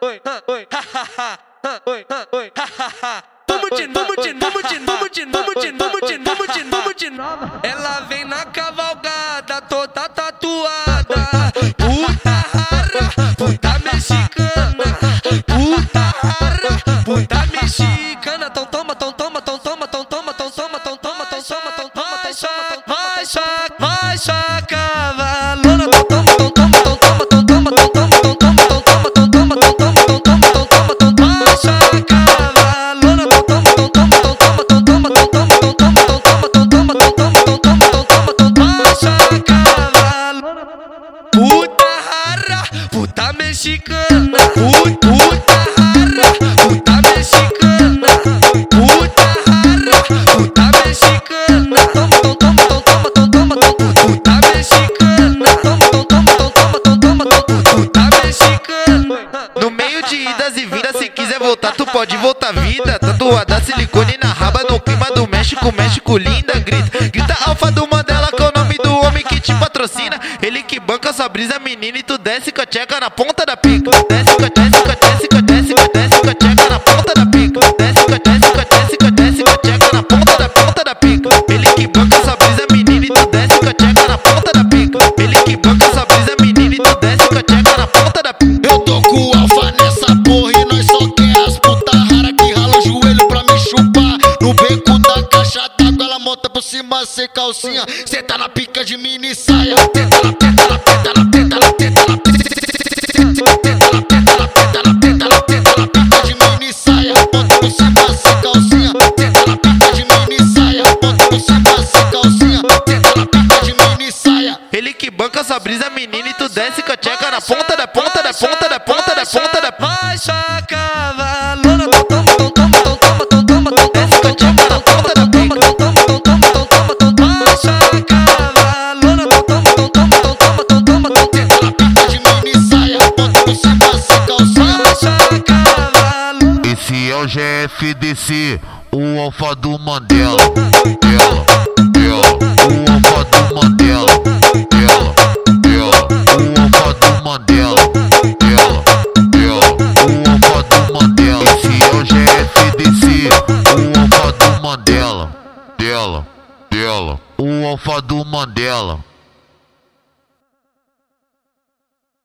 oi, oi, oi, oi. Ela vem na cavalgada, toda tatuada. Mexicana, puta, rara, puta mexicana, puta rara, puta mexicana, toma, toma, toma, toma, toma, toma, toma, puta mexicana, toma, toma, toma, toma, toma, toma, puta mexicana. No meio de idas e vindas, se quiser voltar, tu pode voltar vida. Tatuada silicone na raba, no clima do México, México linda, grita. Grita alfa do Mandela, te patrocina. Ele que banca sua brisa, menina, e tu desce com a tcheca na ponta da pica. Desce com a desce com a desce com a desce por cima sem calcinha. Cê tá na pica de mini saia. Ele que banca essa brisa, menina, e tu desce com a tcheca na ponta da ponta da ponta da ponta. É o GFDC, o alfa do Mandela. Ela, ela, o alfa do Mandela. Ela, ela, o alfa do Mandela. Ela, ela, o alfa do Mandela. Esse é o GFDC, o alfa do Mandela. Dela, dela, o alfa do Mandela.